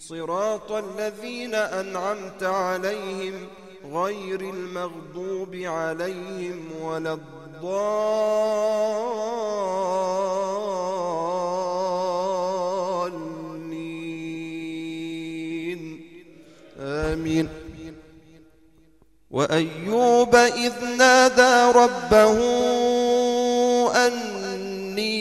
صراط الذين أنعمت عليهم غير المغضوب عليهم ولا الضالين. آمين. وأيوب إذ نادى ربه أني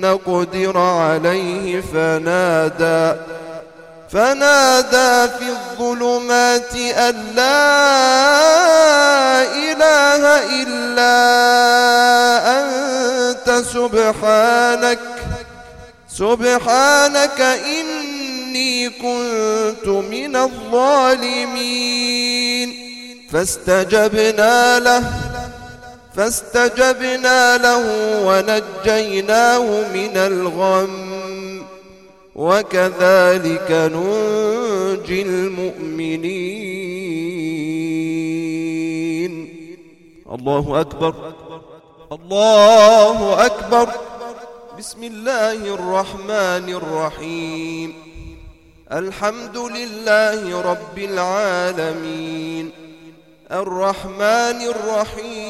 نقدر عليه فنادى فنادى في الظلمات أن لا إله إلا أنت سبحانك سبحانك إني كنت من الظالمين. فاستجبنا له. فاستجبنا له ونجيناه من الغم. وكذلك ننجي المؤمنين. الله أكبر. الله أكبر. بسم الله الرحمن الرحيم. الحمد لله رب العالمين. الرحمن الرحيم.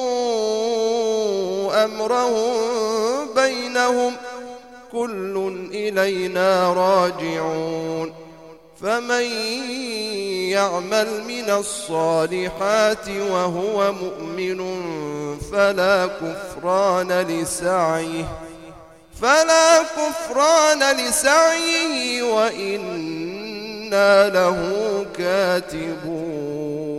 أمرهم بينهم كل إلينا راجعون فمن يعمل من الصالحات وهو مؤمن فلا كفران لسعيه فلا كفران لسعيه وإنا له كاتبون